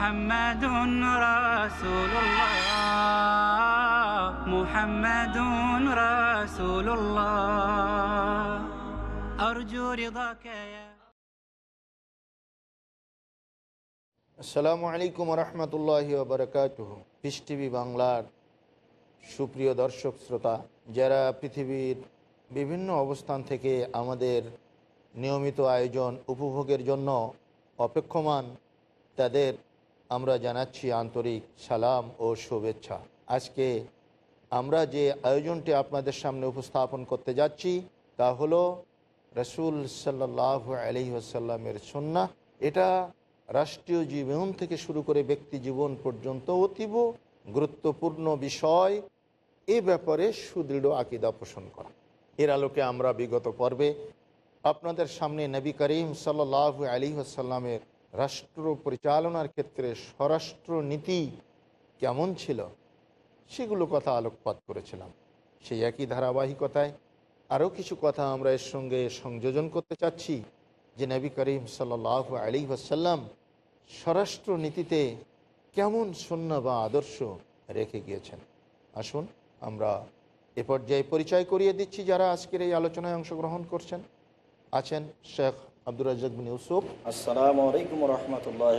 محمد رسول الله محمد رسول الله أرجو رضاك يا আসসালামু আলাইকুম রহমতুল্লাহ বারকাত piece TV বাংলার সুপ্রিয় দর্শক শ্রোতা যারা পৃথিবীর বিভিন্ন অবস্থান থেকে আমাদের নিয়মিত আয়োজন উপভোগের জন্য অপেক্ষমান তাদের আমরা জানাচ্ছি আন্তরিক সালাম ও শুভেচ্ছা। আজকে আমরা যে আয়োজনটি আপনাদের সামনে উপস্থাপন করতে যাচ্ছি, তা হলো রসুল সাল্লাহ আলি আসাল্লামের সন্না এটা রাষ্ট্রীয় জীবন থেকে শুরু করে ব্যক্তি জীবন পর্যন্ত অতীব গুরুত্বপূর্ণ বিষয়। এ ব্যাপারে সুদৃঢ় আকিদা পোষণ করা। এর আলোকে আমরা বিগত পর্বে আপনাদের সামনে নবী করিম সাল্লাহ আলী আসাল্লামের রাষ্ট্র পরিচালনার ক্ষেত্রে স্বরাষ্ট্র নীতি কেমন ছিল, সেগুলো কথা আলোকপাত করেছিলাম। সেই একই ধারাবাহিকতায় আরও কিছু কথা আমরা এর সঙ্গে সংযোজন করতে চাচ্ছি, যে নবী করিম সাল্লাহ আলী আসাল্লাম স্বরাষ্ট্র নীতিতে কেমন সন্না বা আদর্শ রেখে গিয়েছেন। আসুন, আমরা এ পর্যায়ে পরিচয় করিয়ে দিচ্ছি যারা আজকের এই আলোচনায় অংশগ্রহণ করছেন। আছেন শেখ আব্দুর রাজাক বিন ইউসুফ। আসসালামু আলাইকুম রহমতুল্লাহ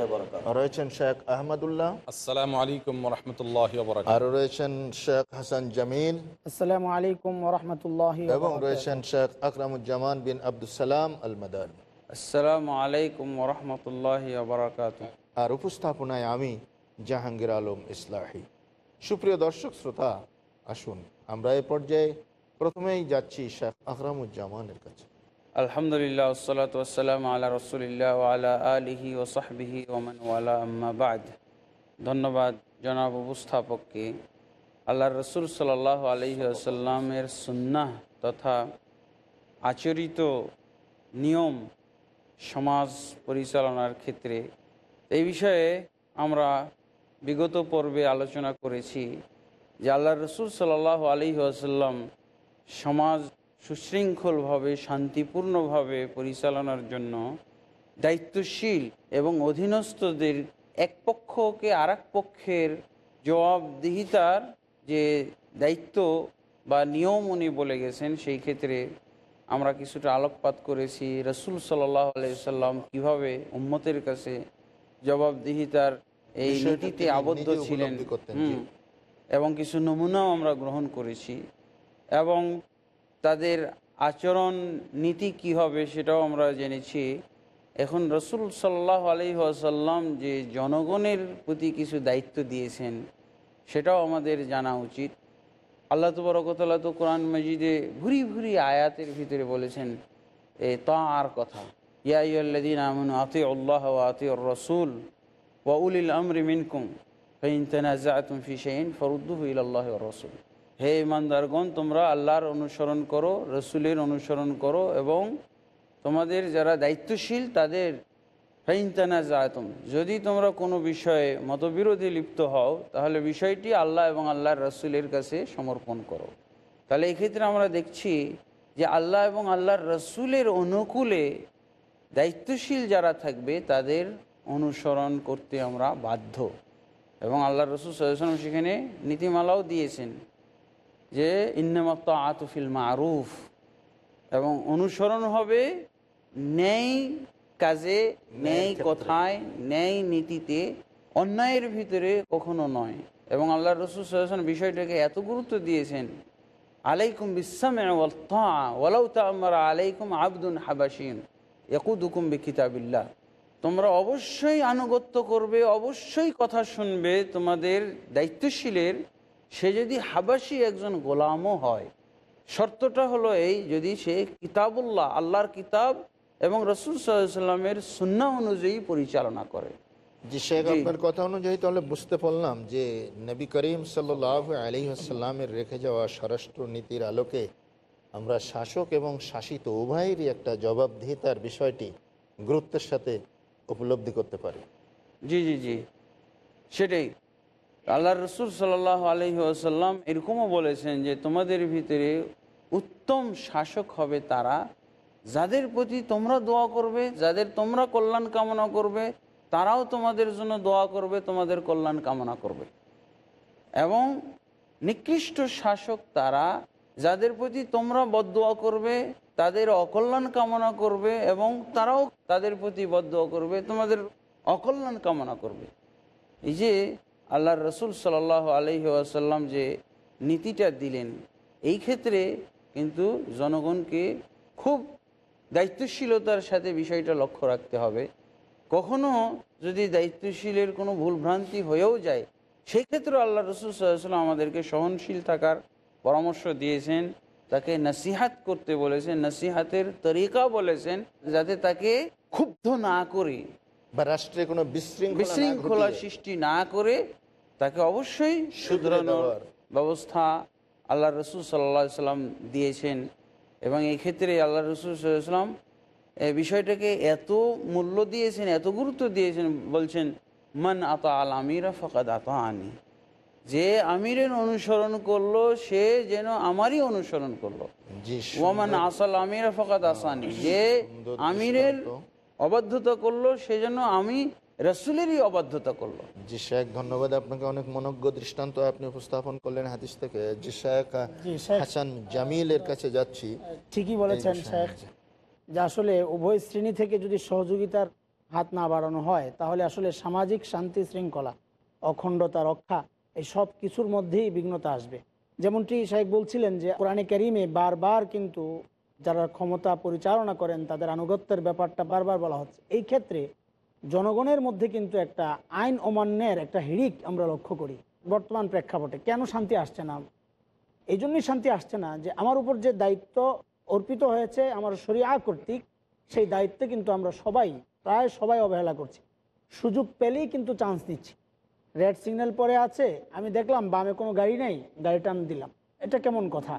রয়েছেন শেখ আহমদুল্লাহ। আসসালামু আলাইকুম রহমতুল্লাহ আরও রয়েছেন শেখ হাসান জামিল আসসালামু আলাইকুম ওরহমতুল্লাহ এবং রয়েছেন শেখ আকরামুজ্জামান বিন আব্দুসালাম আল মাদান আসসালামু আলাইকুম ওরহমতুল্লাহ বারাকাত আর উপস্থাপনায় আমি জাহাঙ্গীর আলম ইসলাহি। সুপ্রিয় দর্শক শ্রোতা আসুন আমরা এ পর্যায়ে প্রথমেই যাচ্ছি শেখ আকরামুজ্জামানের কাছে। আলহামদুলিল্লাহ ওসলাত ওসালাম আল্লাহ রসুলিল্লাহ আলা আলিহি ও সাহবিহি ওমান ওয়ালা, আম্মা বাদ। ধন্যবাদ জনাব উপস্থাপককে। আল্লাহ রসুল সাল্লাহ আলহি আসাল্লামের সুন্নাহ তথা আচরিত নিয়ম সমাজ পরিচালনার ক্ষেত্রে এই বিষয়ে আমরা বিগত পর্বে আলোচনা করেছি যে আল্লাহ রসুল সাল্লাহ আলী আসাল্লাম সমাজ সুশৃঙ্খলভাবে শান্তিপূর্ণভাবে পরিচালনার জন্য দায়িত্বশীল এবং অধীনস্থদের এক পক্ষকে আর পক্ষের জবাবদিহিতার যে দায়িত্ব বা নিয়ম উনি বলে গেছেন সেই ক্ষেত্রে আমরা কিছুটা আলোকপাত করেছি। রসুল সাল্লাহ আলাইসাল্লাম কীভাবে উম্মতের কাছে জবাবদিহিতার এই নীতিতে আবদ্ধ ছিলেন। এবং কিছু নমুনাও আমরা গ্রহণ করেছি। এবং তাদের আচরণ নীতি কি হবে সেটাও আমরা জেনেছি। এখন রসুল সাল্লাহ আলি আসাল্লাম যে জনগণের প্রতি কিছু দায়িত্ব দিয়েছেন, সেটাও আমাদের জানা উচিত। আল্লাহ তবরকতলা তো কোরআন মজিদে ভুরি ভুরি আয়াতের ভিতরে বলেছেন, এ তা আর কথা ইয়াদিন আমন আতি আল্লাহ আতি রসুল ওয়াউলিল আমরি মিনকুম, ফাইন তানাজাতুম ফি শাইইন ফারুদ্দুহু ইলাল্লাহি ওয়া রাসূল হে ইমানদারগণ, তোমরা আল্লাহর অনুসরণ করো, রসুলের অনুসরণ করো এবং তোমাদের যারা দায়িত্বশীল তাদের ফাইন তানাজাতুম যদি তোমরা কোনো বিষয়ে মতবিরোধী লিপ্ত হও, তাহলে বিষয়টি আল্লাহ এবং আল্লাহর রসুলের কাছে সমর্পণ করো। তাহলে এক্ষেত্রে আমরা দেখছি যে আল্লাহ এবং আল্লাহর রসুলের অনুকূলে দায়িত্বশীল যারা থাকবে, তাদের অনুসরণ করতে আমরা বাধ্য। এবং আল্লাহ রসুল সাল্লাম সেখানে নীতিমালাও দিয়েছেন। যে ইন্নামাত্ত আতফিল মারুফ। এবং অনুসরণ হবে ন্যায় কাজে ন্যায় কথায় ন্যায় নীতিতে। অন্যায়ের ভিতরে কখনো নয়। এবং আল্লাহ রসুল সাল্লাম বিষয়টাকে এত গুরুত্ব দিয়েছেন আলাইকুম বিসামে ওয়ালাউ তামারা আলাইকুম আবদুন হাবাসিন একুদুকুম বিকিতাবিল্লাহ। তোমরা অবশ্যই আনুগত্য করবে অবশ্যই কথা শুনবে তোমাদের দায়িত্বশীলের সে যদি হাবাসি একজন গোলামও হয় শর্তটা হলো এই যদি সে কিতাবুল্লাহ আল্লাহর কিতাব এবং রসুল সাল্লামের সুন্না অনুযায়ী পরিচালনা করে। জি শেখ আপনার কথা অনুযায়ী তাহলে বুঝতে পারলাম যে নবী করিম সাল্লাহ আলী আসাল্লামের রেখে যাওয়া স্বরাষ্ট্র নীতির আলোকে আমরা শাসক এবং শাসিত উভয়েরই একটা জবাবদিহিতার বিষয়টি গুরুত্বের সাথে উপলব্ধি করতে পারি। জি জি জি। সেটাই। আল্লাহ রসুল সাল্লাহ আলহি আসাল্লাম এরকমও বলেছেন যে তোমাদের ভিতরে উত্তম শাসক হবে তারা, যাদের প্রতি তোমরা দোয়া করবে, যাদের তোমরা কল্যাণ কামনা করবে, তারাও তোমাদের জন্য দোয়া করবে, তোমাদের কল্যাণ কামনা করবে। এবং নিকৃষ্ট শাসক তারা, যাদের প্রতি তোমরা বদোয়া করবে, তাদের অকল্যাণ কামনা করবে এবং তারাও তাদের প্রতি বদোয়া করবে, তোমাদের অকল্যাণ কামনা করবে। এই যে আল্লাহ রসুল সাল্লাহ আলহি আসাল্লাম যে নীতিটা দিলেন এই ক্ষেত্রে কিন্তু জনগণকে খুব দায়িত্বশীলতার সাথে বিষয়টা লক্ষ্য রাখতে হবে। কখনো যদি দায়িত্বশীলের কোনো ভুলভ্রান্তি হয়েও যায় সেই ক্ষেত্রে আল্লাহ রসুল সাল্লাম আমাদেরকে সহনশীল থাকার পরামর্শ দিয়েছেন তাকে নসিহাত করতে বলেছেন নসিহাতের তরিকা বলেছেন যাতে তাকে ক্ষুব্ধ না করে বা রাষ্ট্রে কোনো বিশৃঙ্খলা সৃষ্টি না করে তাকে অবশ্যই শুধরানোর ব্যবস্থা আল্লাহ রসুল সাল্লা সাল্লাম দিয়েছেন। এবং এই ক্ষেত্রে আল্লাহ রসুল সাল্লাম এই বিষয়টাকে এত মূল্য দিয়েছেন এত গুরুত্ব দিয়েছেন বলছেন মান আতা আল আমিরা ফকাদ আতা আনি যে আমিরের অনুসরণ করল সে যেন আমারই অনুসরণ করল। ওয়ামান সুন্দর- আমিরা ফকাত আসানি। যে আমিরের। অবাধ্যতা করল সেজন্য আমি রসুলেরই অবাধ্যতা করল। জি শেখ ধন্যবাদ আপনাকে অনেক মনজ্ঞ দৃষ্টান্ত আপনি উপস্থাপন করলেন হাদিস থেকে। জি শেখ। হাসান জামিলের কাছে যাচ্ছি। ঠিকই বলেছেন শেখ যে আসলে উভয় শ্রেণি থেকে যদি সহযোগিতার হাত না বাড়ানো হয় তাহলে আসলে সামাজিক শান্তি শৃঙ্খলা অখণ্ডতা রক্ষা এই সব কিছুর মধ্যেই বিঘ্নতা আসবে। যেমনটি সাহেব বলছিলেন যে কোরআনে ক্যারিমে বারবার কিন্তু যারা ক্ষমতা পরিচালনা করেন তাদের আনুগত্যের ব্যাপারটা বারবার বলা হচ্ছে। এই ক্ষেত্রে জনগণের মধ্যে কিন্তু একটা আইন অমান্যের একটা হিড়িক আমরা লক্ষ্য করি বর্তমান প্রেক্ষাপটে। কেন শান্তি আসছে না? এই জন্যই শান্তি আসছে না যে আমার উপর যে দায়িত্ব অর্পিত হয়েছে আমার শরিয়া কর্তৃক, সেই দায়িত্বে কিন্তু আমরা সবাই, প্রায় সবাই অবহেলা করছি। সুযোগ পেলেই কিন্তু চান্স নিচ্ছি রেড সিগন্যাল পরে আছে, আমি দেখলাম বামে কোনো গাড়ি নেই গাড়ি টান দিলাম। এটা কেমন কথা?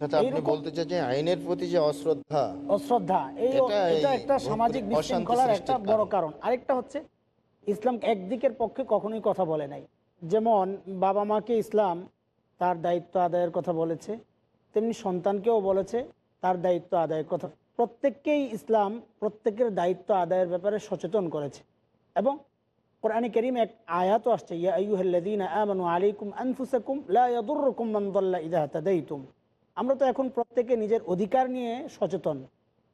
আপনি বলতে চাচ্ছেন আইনের প্রতি যে অশ্রদ্ধা অশ্রদ্ধা এই এটা একটা সামাজিক বিশৃঙ্খলার একটা বড় কারণ। কারণ। আরেকটা হচ্ছে ইসলাম একদিকের পক্ষে কখনোই কথা বলে নাই। যেমন বাবা মাকে ইসলাম তার দায়িত্ব আদায়ের কথা বলেছে তেমনি সন্তানকেও বলেছে তার দায়িত্ব আদায়ের কথা। প্রত্যেককেই ইসলাম প্রত্যেকের দায়িত্ব আদায়ের ব্যাপারে সচেতন করেছে। এবং কোরআনে করিম এক আয়াতও আসছে ইয়া আইয়ুহাল্লাযীনা আমানু আলাইকুম আনফুসাকুম লা ইয়াদুররুকুম মান দাল্লা ইযা হাতাদাইতুম আমরা তো এখন প্রত্যেকে নিজের অধিকার নিয়ে সচেতন,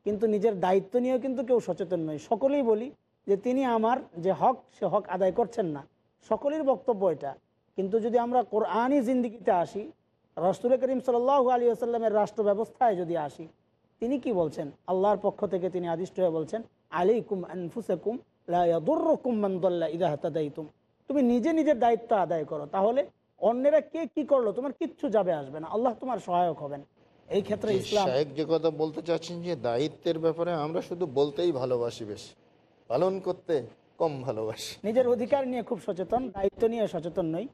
কিন্তু নিজের দায়িত্ব নিয়েও কিন্তু কেউ সচেতন নয়। সকলেই বলি যে তিনি আমার যে হক, সে হক আদায় করছেন না। সকলের বক্তব্য এটা। কিন্তু যদি আমরা কোরআনই জিন্দিগিতে আসি, রসুল করিম সাল্লাহ আলী আসাল্লামের রাষ্ট্র ব্যবস্থায় যদি আসি, তিনি কি বলছেন? আল্লাহর পক্ষ থেকে তিনি আদিষ্ট হয়ে বলছেন, আলাইকুম আনফুসাকুম লাদুরকুম মানদল্লা ইদা হাতাদাইতুম তুমি নিজে নিজের দায়িত্ব আদায় করো। তাহলে অন্যেরা কে কি করল? তোমার কিচ্ছু যাবে আসবে না। আল্লাহ তোমার সহায়ক হবেন। এই ক্ষেত্রে ইসলাম যে কথা বলতে চাচ্ছেন যে দায়িত্বের ব্যাপারে আমরা শুধু বলতেই ভালোবাসি বেশ। পালন করতে কম ভালোবাসি। নিজের অধিকার নিয়ে খুব সচেতন দায়িত্ব নিয়ে সচেতন নই।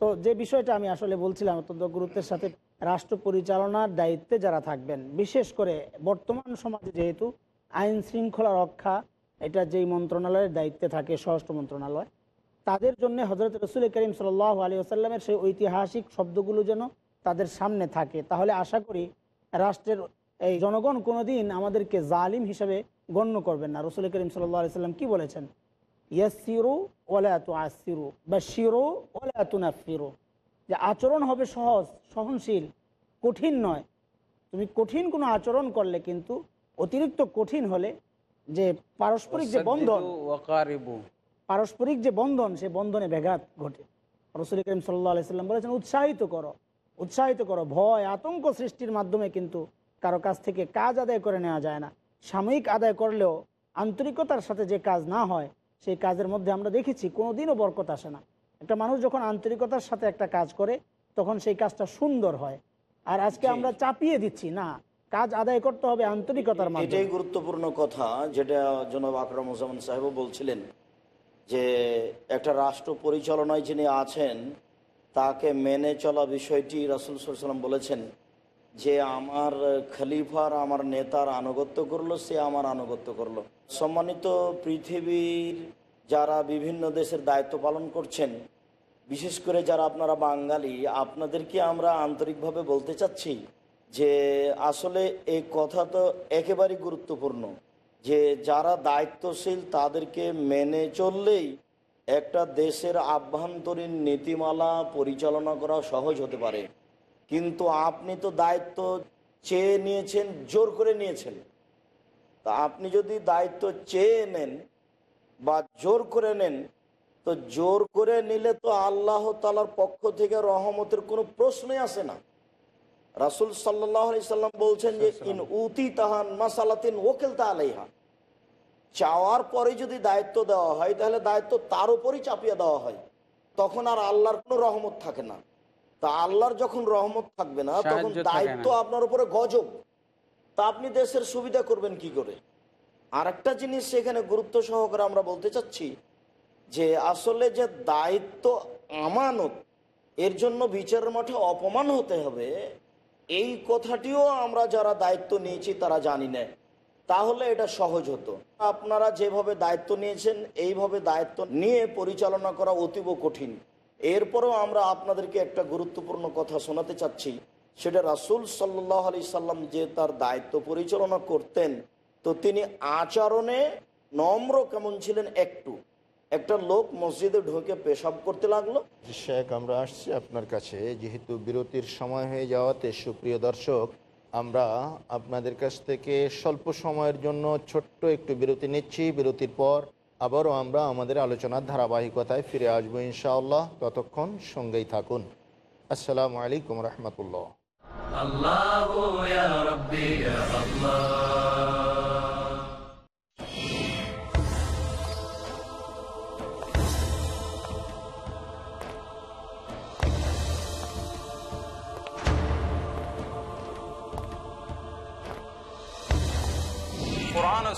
তো যে বিষয়টা আমি আসলে বলছিলাম অত্যন্ত গুরুত্বের সাথে রাষ্ট্র পরিচালনার দায়িত্বে যারা থাকবেন বিশেষ করে বর্তমান সমাজে যেহেতু আইন শৃঙ্খলা রক্ষা এটা যেই মন্ত্রণালয়ের দায়িত্বে থাকে স্বরাষ্ট্র মন্ত্রণালয় তাদের জন্য হজরত রসুল করিম সাল আলী আসাল্লামের সেই ঐতিহাসিক শব্দগুলো যেন তাদের সামনে থাকে। তাহলে আশা করি রাষ্ট্রের এই জনগণ কোনোদিন আমাদেরকে জালিম হিসেবে গণ্য করবেন না। রসুল করিম সাল্লাহ আলি সাল্লাম কি বলেছেন? ইয়াসিরু ওলা তু আসিরু বা শিরো ওলা তু নাফিরু যে আচরণ হবে সহজ, সহনশীল, কঠিন নয়। তুমি কঠিন কোনো আচরণ করলে কিন্তু অতিরিক্ত কঠিন হলে যে পারস্পরিক যে বন্ধন পারস্পরিক যে বন্ধন সে বন্ধনে ব্যাঘাত ঘটে। রসুল করিম সাল্লাহ আলাইসাল্লাম বলেছেন উৎসাহিত করো উৎসাহিত করো। ভয় আতঙ্ক সৃষ্টির মাধ্যমে কিন্তু কারও কাছ থেকে কাজ আদায় করে নেওয়া যায় না। সাময়িক আদায় করলেও আন্তরিকতার সাথে যে কাজ না হয় সেই কাজের মধ্যে আমরা দেখেছি কোনোদিনও বরকত আসে না। একটা মানুষ যখন আন্তরিকতার সাথে একটা কাজ করে তখন সেই কাজটা সুন্দর হয়। আর আজকে আমরা চাপিয়ে দিচ্ছি না কাজ আদায় করতে হবে আন্তরিকতার মাধ্যমে। এটাই গুরুত্বপূর্ণ কথা যেটা জনাব আকরাম সাহেবও বলছিলেন। যে একটা রাষ্ট্র পরিচালনায় যিনি আছেন, তাকে মেনে চলা বিষয়টি রাসুল সাল্লাম বলেছেন, যে আমার খলিফার আমার নেতার আনুগত্য করল, সে আমার আনুগত্য করল। সম্মানিত পৃথিবীর যারা বিভিন্ন দেশের দায়িত্ব পালন করছেন, বিশেষ করে যারা আপনারা বাঙালি আপনাদেরকে আমরা আন্তরিকভাবে বলতে চাচ্ছি যে আসলে এই কথা তো একেবারেই গুরুত্বপূর্ণ? যে যারা দায়িত্বশীল তাদেরকে মেনে চললেই একটা দেশের আভ্যন্তরীণ নীতিমালা পরিচালনা করা সহজ হতে পারে। কিন্তু আপনি তো দায়িত্ব চেয়ে নিয়েছেন, জোর করে নিয়েছেন। তা আপনি যদি দায়িত্ব চেয়ে নেন বা জোর করে নেন, তো জোর করে নিলে তো আল্লাহ তালার পক্ষ থেকে রহমতের কোনো প্রশ্নই আসে না। রাসুল সাল্লাহ সাল্লাম বলছেন যে ইন উতি তাহান মাসালাতিন ওকেল তা আলাইহা চাওয়ার পরে যদি দায়িত্ব দেওয়া হয় তাহলে দায়িত্ব তার উপরই চাপিয়ে দেওয়া হয়। তখন আর আল্লাহর কোনো রহমত থাকে না। তা আল্লাহর যখন রহমত থাকবে না তখন। দায়িত্ব আপনার উপরে গজব। তা আপনি দেশের সুবিধা করবেন কি করে? আর একটা জিনিস সেখানে গুরুত্ব সহকারে আমরা বলতে চাচ্ছি যে আসলে যে দায়িত্ব আমানত এর জন্য বিচারের মাঠে অপমান হতে হবে এই কথাটিও আমরা যারা দায়িত্ব নিয়েছি তারা জানি না। তাহলে এটা সহজ হতো। আপনারা যেভাবে দায়িত্ব নিয়েছেন, এইভাবে দায়িত্ব নিয়ে পরিচালনা করা অতীব কঠিন। এরপরেও আমরা আপনাদেরকে একটা গুরুত্বপূর্ণ কথা শোনাতে চাচ্ছি। সেটা রাসুল সাল্লাহ আলি সাল্লাম যে তার দায়িত্ব পরিচালনা করতেন, তো তিনি আচরণে নম্র কেমন ছিলেন একটু। একটা লোক মসজিদে ঢুকে পেশাব করতে লাগল। শেখ আমরা আসছি আপনার কাছে। যেহেতু বিরতির সময় হয়ে যাওয়াতে সুপ্রিয় দর্শক আমরা আপনাদের কাছ থেকে স্বল্প সময়ের জন্য ছোট্ট একটু বিরতি নিচ্ছি। বিরতির পর আবারও আমরা আমাদের আলোচনার ধারাবাহিকতায় ফিরে আসব ইনশাআল্লাহ। ততক্ষণ সঙ্গেই থাকুন। আসসালামু আলাইকুম রহমতুল্লাহ।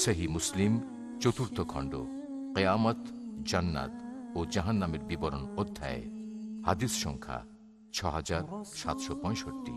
সেহী মুসলিম, চতুর্থ খণ্ড, কেয়ামত, জান্নাত ও জাহান্নামের বিবরণ অধ্যায়, হাদিস সংখ্যা ছ হাজার সাতশো পঁয়ষট্টি।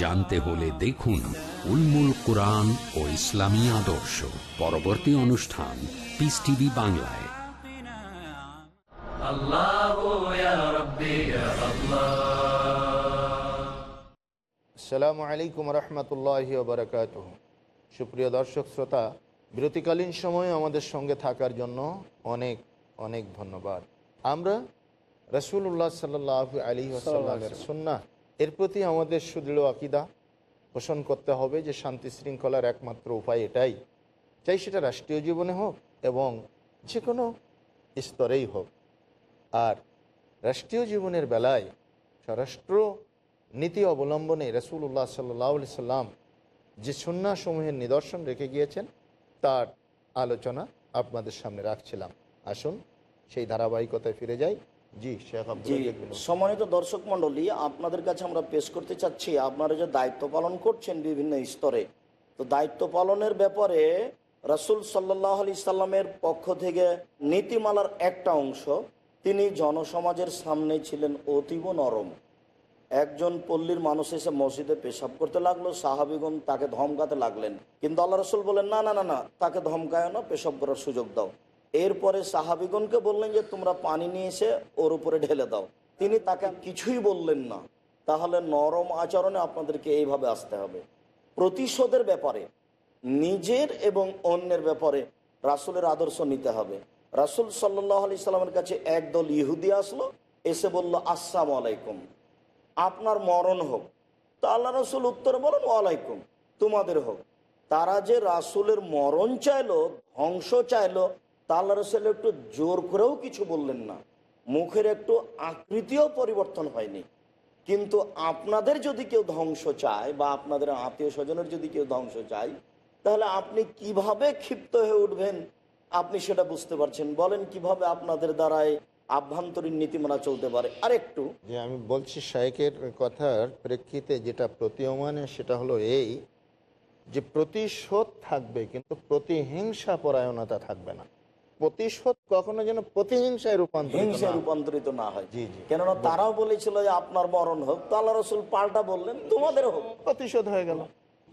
জানতে হলে দেখুন উলমুল কোরআন ও ইসলামী আদর্শ। পরবর্তী অনুষ্ঠান পিস টিভি বাংলায়। সালামু আলাইকুম রহমতুল্লাহ বারকাত সুপ্রিয় দর্শক শ্রোতা বিরতিকালীন সময়ে আমাদের সঙ্গে থাকার জন্য অনেক অনেক ধন্যবাদ। আমরা রসুল্লাহ সাল্লাহ আলী আসাল্লামের সুন্না এর প্রতি আমাদের সুদৃঢ় আকিদা পোষণ করতে হবে যে শান্তি শৃঙ্খলার একমাত্র উপায় এটাই। চাই সেটা রাষ্ট্রীয় জীবনে হোক এবং যে কোনো স্তরেই হোক। আর রাষ্ট্রীয় জীবনের বেলায় স্বরাষ্ট্র নীতি অবলম্বনে রসুল্লাহ সাল্লি সাল্লাম যে সন্ন্যাসমূহের নিদর্শন রেখে গিয়েছেন, তার আলোচনা আপনাদের সামনে রাখছিলাম। আসুন, সেই ধারাবাহিকতায় ফিরে যাই। জি সম্মানিত দর্শক মণ্ডলী আপনাদের কাছে আমরা পেশ করতে চাচ্ছি আপনারা যে দায়িত্ব পালন করছেন বিভিন্ন স্তরে তো দায়িত্ব পালনের ব্যাপারে রাসুল সাল্লাহ আলি সাল্লামের পক্ষ থেকে নীতিমালার একটা অংশ তিনি জনসমাজের সামনে ছিলেন অতীব নরম। একজন পল্লীর মানুষ এসে মসজিদে পেশাব করতে লাগল সাহাবিগণ তাকে ধমকাতে লাগলেন। কিন্তু আল্লাহ রসুল বলেন না না না না তাকে ধমকায় না পেশাব করার সুযোগ দাও। এরপরে সাহাবিগণকে বললেন যে, তোমরা পানি নিয়ে এসে ওর উপরে ঢেলে দাও। তিনি তাকে কিছুই বললেন না। তাহলে নরম আচরণে আপনাদেরকে এইভাবে আসতে হবে। প্রতিশোধের ব্যাপারে, নিজের এবং অন্যের ব্যাপারে রাসুলের আদর্শ নিতে হবে। রাসুল সাল্লাহ আলি সাল্লামের কাছে একদল ইহুদি আসলো, এসে বলল, আসসালাম আলাইকুম। আপনার মরণ হোক। তা আল্লাহ রসুল উত্তর বলেন, ওয়ালাইকুম। তোমাদের হোক। তারা যে রাসুলের মরণ চাইলো, ধ্বংস চাইলো তা আল্লাহ রসুল একটু জোর করেও কিছু বললেন না। মুখের একটু আকৃতিও পরিবর্তন হয়নি। কিন্তু আপনাদের যদি কেউ ধ্বংস চায় বা আপনাদের আত্মীয় স্বজনের যদি কেউ ধ্বংস চায়, তাহলে আপনি কীভাবে ক্ষিপ্ত হয়ে উঠবেন? আপনি সেটা বুঝতে পারছেন। বলেন কীভাবে আপনাদের দ্বারায় আভ্যন্তরীণ নীতিমালা চলতে পারে? আর একটু যে আমি বলছি শায়েকের কথার প্রেক্ষিতে যেটা প্রতীয়মান, সেটা হলো এই যে প্রতিশোধ থাকবে, কিন্তু প্রতিহিংসা পরায়ণতা থাকবে না। প্রতিশোধ কখনো যেন প্রতিহিংসায় রূপান্তরিত হিংসায় না হয়। রূপান্তরিত না হয়। জি জি। কেননা তারাও বলেছিল যে আপনার মরণ হোক তো আল্লাহ রসুল পাল্টা বললেন তোমাদের হোক। প্রতিশোধ হয়ে গেল।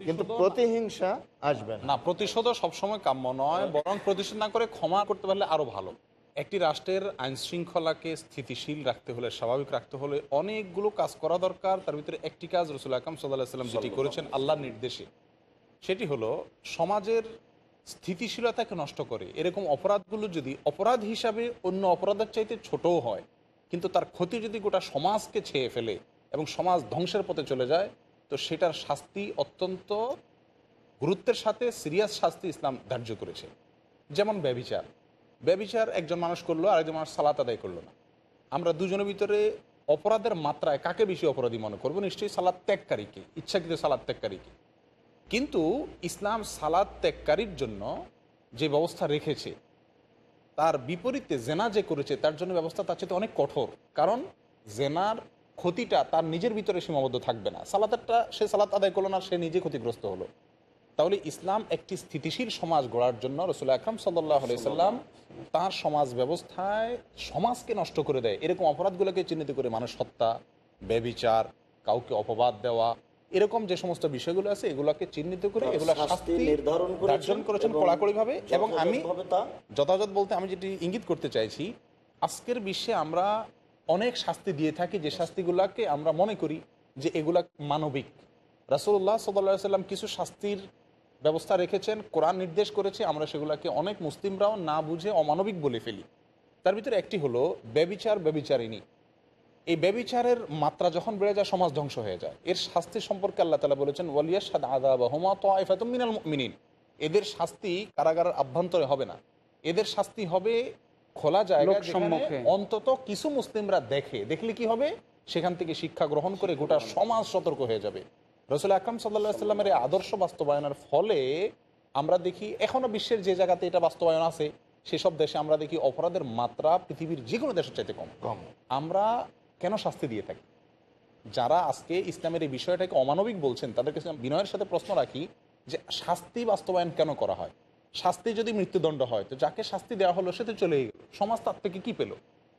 কিন্তু প্রতিহিংসা আসবে না। প্রতিশোধও সবসময় কাম্য নয় বরং প্রতিশোধ না করে ক্ষমা করতে পারলে আরও ভালো। একটি রাষ্ট্রের আইন শৃঙ্খলাকে স্থিতিশীল রাখতে হলে স্বাভাবিক রাখতে হলে অনেকগুলো কাজ করা দরকার। তার ভিতরে একটি কাজ রসুল আকাম সাল্লাহ সাল্লাম যেটি করেছেন আল্লাহর নির্দেশে সেটি হলো সমাজের স্থিতিশীলতাকে নষ্ট করে। এরকম অপরাধগুলো যদি অপরাধ হিসাবে অন্য অপরাধের চাইতে ছোটও হয়, কিন্তু তার ক্ষতি যদি গোটা সমাজকে ছেয়ে ফেলে এবং সমাজ ধ্বংসের পথে চলে যায়, তো সেটার শাস্তি অত্যন্ত গুরুত্বের সাথে সিরিয়াস শাস্তি ইসলাম ধার্য করেছে। যেমন ব্যবিচার ব্যবিচার একজন মানুষ করল, আরেকজন মানুষ সালাত আদায় করল না। আমরা দুজনের ভিতরে অপরাধের মাত্রায় কাকে বেশি অপরাধী মনে করব? নিশ্চয়ই সালাদ ত্যাগকারীকে, ইচ্ছাকৃত সালাদ ত্যাগকারীকে। কিন্তু ইসলাম সালাদ ত্যাগকারীর জন্য যে ব্যবস্থা রেখেছে, তার বিপরীতে জেনা যে করেছে, তার জন্য ব্যবস্থা তার চেয়ে অনেক কঠোর। কারণ জেনার ক্ষতিটা তার নিজের ভিতরে সীমাবদ্ধ থাকবে না। সালাতেরটা, সে সালাত আদায় করল না, সে নিজে ক্ষতিগ্রস্ত হলো। তাহলে ইসলাম একটি স্থিতিশীল সমাজ গড়ার জন্য রসুল আকরম সাল্লাহ সাল্লাম তার সমাজ ব্যবস্থায় সমাজকে নষ্ট করে দেয়। এরকম অপরাধগুলোকে চিহ্নিত করে মানুষ হত্যা, ব্যবিচার, কাউকে অপবাদ দেওয়া এরকম যে সমস্ত বিষয়গুলো আছে এগুলোকে চিহ্নিত করে এগুলো শাস্তি নির্ধারণ করেছেন করেছেন এবং কড়াকড়ি ভাবে এবং আমি যথাযথ বলতে আমি যেটি ইঙ্গিত করতে চাইছি আজকের বিশ্বে আমরা অনেক শাস্তি দিয়ে থাকি যে শাস্তিগুলোকে আমরা মনে করি যে এগুলা মানবিক। রাসুল্লাহ সাল্লাহ সাল্লাম কিছু শাস্তির ব্যবস্থা রেখেছেন কোরআন নির্দেশ করেছে আমরা সেগুলোকে অনেক মুসলিমরাও না বুঝে অমানবিক বলে ফেলি। তার ভিতরে একটি হলো ব্যবিচার ব্যবিচারিণী। এই ব্যবিচারের মাত্রা যখন বেড়ে যায় সমাজ ধ্বংস হয়ে যায়। এর শাস্তি সম্পর্কে আল্লাহ তালা বলেছেন ওয়ালিয়াসাদ আদা বা হোমা তো আইফাতুম মিনাল মিনিন এদের শাস্তি কারাগারের আভ্যন্তরে হবে না। এদের শাস্তি হবে খোলা জায়গা সম্মুখে। অন্তত কিছু মুসলিমরা দেখে। দেখলে কি হবে? সেখান থেকে শিক্ষা গ্রহণ করে গোটা সমাজ সতর্ক হয়ে যাবে। রসুল আকরম সাল্লা সাল্লামের এই আদর্শ বাস্তবায়নের ফলে আমরা দেখি এখনও বিশ্বের যে জায়গাতে এটা বাস্তবায়ন আছে সেসব দেশে আমরা দেখি অপরাধের মাত্রা পৃথিবীর যে কোনো দেশের চাইতে কম। কম। আমরা কেন শাস্তি দিয়ে থাকি? যারা আজকে ইসলামের এই বিষয়টাকে অমানবিক বলছেন তাদের কাছে বিনয়ের সাথে প্রশ্ন রাখি যে শাস্তি বাস্তবায়ন কেন করা হয়? শাস্তি যদি মৃত্যুদণ্ড হয় তো যাকে শাস্তি দেওয়া হলো সে তো চলে গেল। সমাজ তার থেকে কি পেল?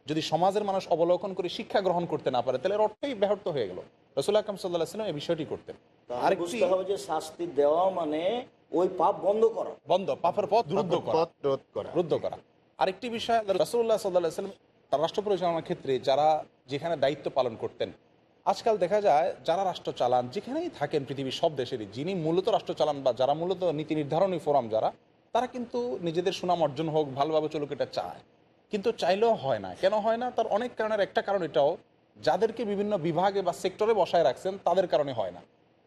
যদি সমাজের মানুষ অবলোকন করে শিক্ষা গ্রহণ করতে না পারে তাহলে এর অর্থই ব্যাহত হয়ে গেল। রসুল আকরম সাল্লাহ সাল্লাম এই বিষয়টি করতেন। আরেকটি হবে যে শাস্তি দেওয়া মানে ওই পাপ বন্ধ করা। বন্ধ পাপের পথ রুদ্ধ করা। রুদ্ধ করা। আরেকটি বিষয় রাসুল্লাহ সাল্লাহ সাল্লাম তার রাষ্ট্র পরিচালনার ক্ষেত্রে যারা যেখানে দায়িত্ব পালন করতেন, আজকাল দেখা যায় যারা রাষ্ট্র চালান, যেখানেই থাকেন পৃথিবীর সব দেশেরই, যিনি মূলত রাষ্ট্র চালান বা যারা মূলত নীতি নির্ধারণী ফোরাম যারা, তারা কিন্তু নিজেদের সুনাম অর্জন হোক, ভালোভাবে চলুক এটা চায়। কিন্তু চাইলেও হয় না। কেন হয় না? তার অনেক কারণের একটা কারণ এটাও, যাদেরকে বিভিন্ন বিভাগে বা সেক্টরে বসায় রাখছেন, তাদের কারণে হয় না।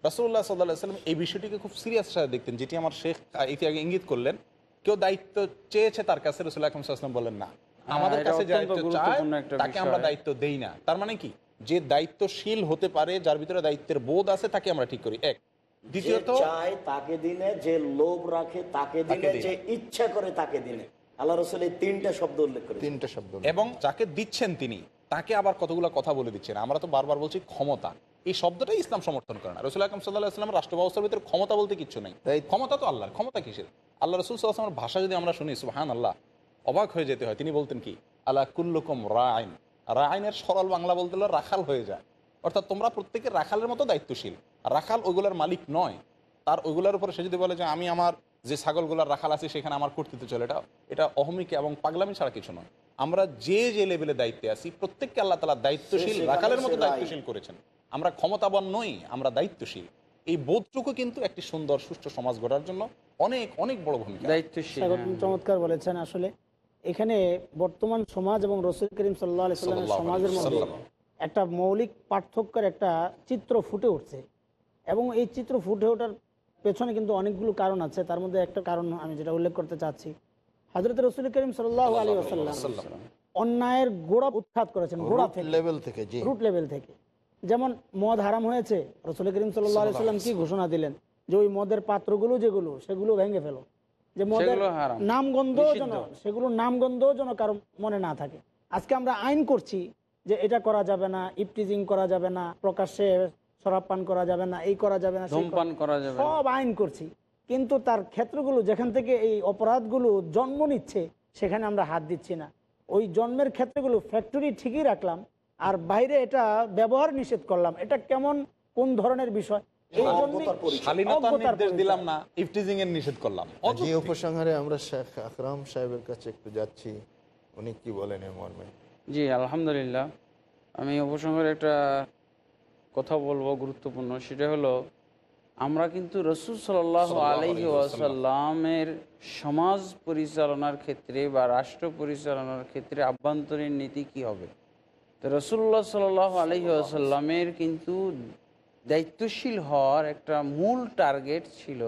রাসুল্লাহ সাল্লাহ সাল্লাম এই বিষয়টিকে খুব সিরিয়াস সাথে দেখতেন, যেটি আমার শেখ ইতি আগে ইঙ্গিত করলেন, কেউ দায়িত্ব চেয়েছে তার কাছে রসুল্লাহ আকরম বললেন না। আমাদের হ্যাঁ, কাছে যে দায়িত্ব চায় তাকে আমরা দায়িত্ব দেই না। তার মানে কি? যে দায়িত্বশীল হতে পারে যার ভিতরে দায়িত্বের বোধ আছে তাকে আমরা ঠিক করি। এক। দ্বিতীয়ত চায় তাকে দিনে যে লোভ রাখে তাকে দিনে। যে ইচ্ছা করে তাকে দিনে। আল্লাহ রসুল এই তিনটা শব্দ উল্লেখ করে তিনটা শব্দ এবং যাকে দিচ্ছেন তিনি তাকে আবার কতগুলো কথা বলে দিচ্ছেন। আমরা তো বারবার বলছি ক্ষমতা। এই শব্দটাই ইসলাম সমর্থন করে না। রসুল আকরম সাল্লাহ ইসলাম রাষ্ট্র ব্যবস্থার ভিতরে ক্ষমতা বলতে কিছু নেই। ক্ষমতা তো আল্লাহর ক্ষমতা কিসের? আল্লাহ রসুল সাল্লাহামের ভাষা যদি আমরা শুনি সুহান আল্লাহ অবাক হয়ে যেতে হয়। তিনি বলতেন কি? আল্লাহ কুল্লুকম রায়ন রায়নের সরল বাংলা বলতে হলে রাখাল হয়ে যায়। অর্থাৎ তোমরা প্রত্যেকের রাখালের মতো দায়িত্বশীল। রাখাল ওইগুলোর মালিক নয়। তার ওইগুলোর উপরে সে যদি বলে যে আমি আমার যে ছাগলগুলোর রাখাল আছে সেখানে আমার কর্তৃত্ব চলে। এটা এটা অহমিকে এবং পাগলামি ছাড়া কিছু নয়। আমরা যে যে লেভেলে দায়িত্বে আছি প্রত্যেককে আল্লাহ তালা দায়িত্বশীল রাখালের মতো দায়িত্বশীল করেছেন। আমরা ক্ষমতাবান নই আমরা দায়িত্বশীল। এই বোধটুকু কিন্তু একটি সুন্দর সুষ্ঠু সমাজ গড়ার জন্য অনেক অনেক বড় ভূমিকা দায়িত্বশীল হ্যাঁ। চমৎকার বলেছেন। আসলে এখানে বর্তমান সমাজ এবং রসুল করিম সাল্লাহ সাল্লামের সমাজের মধ্যে একটা মৌলিক পার্থক্যের একটা চিত্র ফুটে উঠছে। এবং এই চিত্র ফুটে ওঠার পেছনে কিন্তু অনেকগুলো কারণ আছে। তার মধ্যে একটা কারণ আমি যেটা উল্লেখ করতে চাচ্ছি। হজরত রসুল করিম সাল্লাহ আলী আসাল্লাম অন্যায়ের গোড়া উৎখাত করেছেন গোড়া থেকে। লেভেল থেকে রুট লেভেল থেকে। যেমন মদ হারাম হয়েছে রসুল করিম সাল্লাহ সাল্লাম কি ঘোষণা দিলেন? যে ওই মদের পাত্রগুলো যেগুলো সেগুলো ভেঙে ফেলো। যে মদের নামগন্ধ যেন নিষিদ্ধ। সেগুলো নামগন্ধ যেন কারও মনে না থাকে। আজকে আমরা আইন করছি যে এটা করা যাবে না ইপটিজিং করা যাবে না প্রকাশ্যে শরাব পান করা যাবে না এই করা যাবে না ধূমপান করা যাবে না। সব আইন করছি। কিন্তু তার ক্ষেত্রগুলো যেখান থেকে এই অপরাধগুলো জন্ম নিচ্ছে সেখানে আমরা হাত দিচ্ছি না। ওই জন্মের ক্ষেত্রগুলো ফ্যাক্টরি ঠিকই রাখলাম আর বাইরে এটা ব্যবহার নিষেধ করলাম। এটা কেমন কোন ধরনের বিষয়? দিলাম না ইফটিজিং এর নিষেধ করলাম। যে উপসংহারে আমরা শেখ আকরাম সাহেবের কাছে একটু যাচ্ছি উনি কি বলেন এ মর্মে? জি আলহামদুলিল্লাহ। আমি উপসংহারে একটা কথা বলব গুরুত্বপূর্ণ সেটা হলো আমরা কিন্তু রসুল সাল্লাহ আলহি ওয়াসাল্লামের সমাজ পরিচালনার ক্ষেত্রে বা রাষ্ট্র পরিচালনার ক্ষেত্রে আভ্যন্তরীণ নীতি কি হবে? তো রসুল্লাহ সাল আলহি আসাল্লামের কিন্তু দায়িত্বশীল হওয়ার একটা মূল টার্গেট ছিল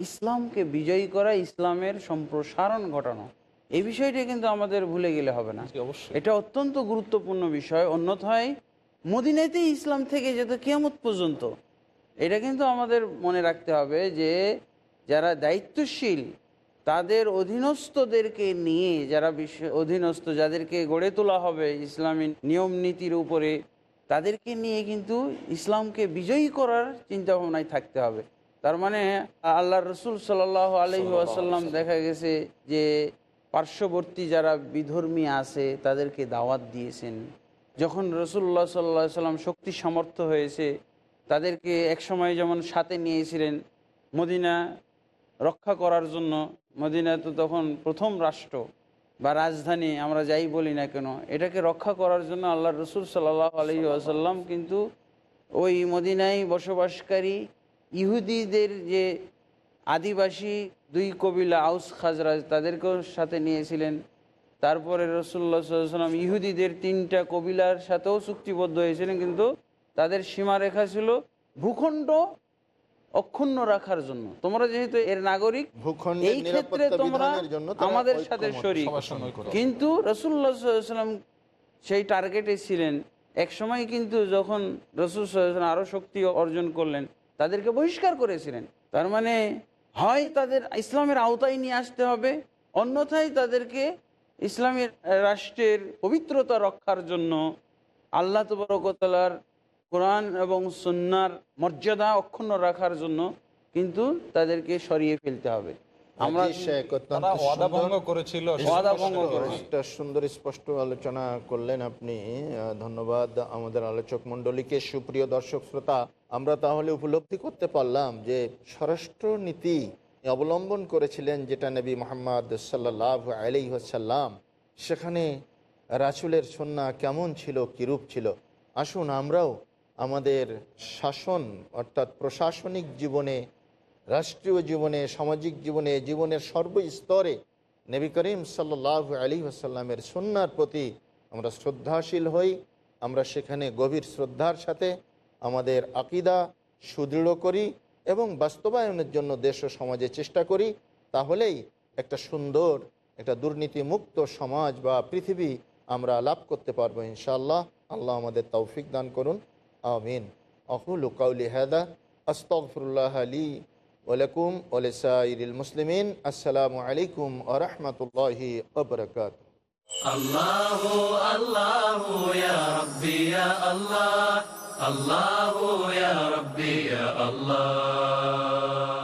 ইসলামকে বিজয়ী করা ইসলামের সম্প্রসারণ ঘটানো। এই বিষয়টা কিন্তু আমাদের ভুলে গেলে হবে না। এটা অত্যন্ত গুরুত্বপূর্ণ বিষয়। অন্যথায় মদিনাতেই ইসলাম থেকে যেত কিয়ামত পর্যন্ত। এটা কিন্তু আমাদের মনে রাখতে হবে যে যারা দায়িত্বশীল তাদের অধীনস্থদেরকে নিয়ে যারা বিশ্ব অধীনস্থ যাদেরকে গড়ে তোলা হবে ইসলামী নিয়ম নীতির উপরে তাদেরকে নিয়ে কিন্তু ইসলামকে বিজয়ী করার চিন্তা ভাবনায় থাকতে হবে। তার মানে আল্লাহ রসুল সাল আলহি আসাল্লাম দেখা গেছে যে পার্শ্ববর্তী যারা বিধর্মী আছে তাদেরকে দাওয়াত দিয়েছেন। যখন রসুল্লাহ সাল্লা সাল্লাম শক্তি সামর্থ্য হয়েছে তাদেরকে একসময় যেমন সাথে নিয়েছিলেন মদিনা রক্ষা করার জন্য। মদিনা তো তখন প্রথম রাষ্ট্র। বা রাজধানী, আমরা যাই বলি না কেন, এটাকে রক্ষা করার জন্য আল্লাহ রসুল সাল্লাহ আলহি আসাল্লাম কিন্তু ওই মদিনায় বসবাসকারী ইহুদিদের যে আদিবাসী দুই কবিলা, আউস খাজরাজ, তাদেরকেও সাথে নিয়েছিলেন। তারপরে রসুল্লা সাল্লাম ইহুদিদের তিনটা কবিলার সাথেও চুক্তিবদ্ধ হয়েছিলেন, কিন্তু তাদের সীমারেখা ছিল ভূখণ্ড অক্ষুণ্ণ রাখার জন্য। তোমরা যেহেতু এর নাগরিক এই ক্ষেত্রে তোমরা আমাদের সাথে শরীর। কিন্তু রসুল্লাহ সাল্লাম সেই টার্গেটে ছিলেন। এক সময় কিন্তু যখন রসুল আরও শক্তি অর্জন করলেন তাদেরকে বহিষ্কার করেছিলেন। তার মানে হয় তাদের ইসলামের আওতায় নিয়ে আসতে হবে অন্যথায় তাদেরকে ইসলামের রাষ্ট্রের পবিত্রতা রক্ষার জন্য আল্লাহ তবরকতলার কোরআন এবং সন্ন্যার মর্যাদা অক্ষুণ্ণ রাখার জন্য কিন্তু তাদেরকে সরিয়ে ফেলতে হবে। আমরা সুন্দর- করেছিল, ওয়াদা ভঙ্গ করেছে। একটা সুন্দর স্পষ্ট আলোচনা করলেন আপনি। ধন্যবাদ আমাদের আলোচক মণ্ডলীকে। সুপ্রিয় দর্শক শ্রোতা আমরা তাহলে উপলব্ধি করতে পারলাম যে স্বরাষ্ট্র নীতি অবলম্বন করেছিলেন যেটা নবী মোহাম্মদ সাল্লাহ আলি সাল্লাম সেখানে রাসুলের সন্না কেমন ছিল কিরূপ ছিল? আসুন আমরাও আমাদের শাসন, অর্থাৎ প্রশাসনিক জীবনে, রাষ্ট্রীয় জীবনে, সামাজিক জীবনে, জীবনের সর্বস্তরে নবী করিম সাল্লাহ আলী আসাল্লামের সন্ন্যার প্রতি আমরা শ্রদ্ধাশীল হই। আমরা সেখানে গভীর শ্রদ্ধার সাথে আমাদের আকিদা সুদৃঢ় করি এবং বাস্তবায়নের জন্য দেশ ও সমাজে চেষ্টা করি। তাহলেই একটা সুন্দর, একটা দুর্নীতিমুক্ত সমাজ বা পৃথিবী আমরা লাভ করতে পারব ইনশাআল্লাহ। আল্লাহ আমাদের তৌফিক দান করুন। آمين. أقول قولي هذا. أستغفر الله لي ولكم ولسائر المسلمين. السلام عليكم ورحمة الله وبركاته. الله الله يا ربي يا الله. الله يا ربي يا الله.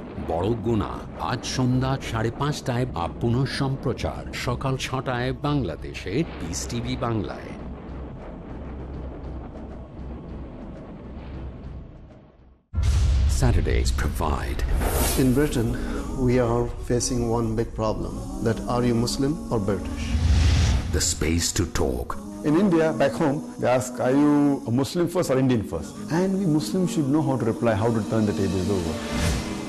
বড় গুণা আজ সন্ধ্যা সাড়ে পাঁচটায় বা পুনঃ সম্প্রচার সকাল ছটায় বাংলাদেশে পিস টিভি বাংলায় Saturdays provide In Britain, we are facing one big problem that are you Muslim or British? the space to talk. In India, back home, they ask, are you a Muslim first or Indian first? And we Muslims should know how to reply, how to turn the tables over.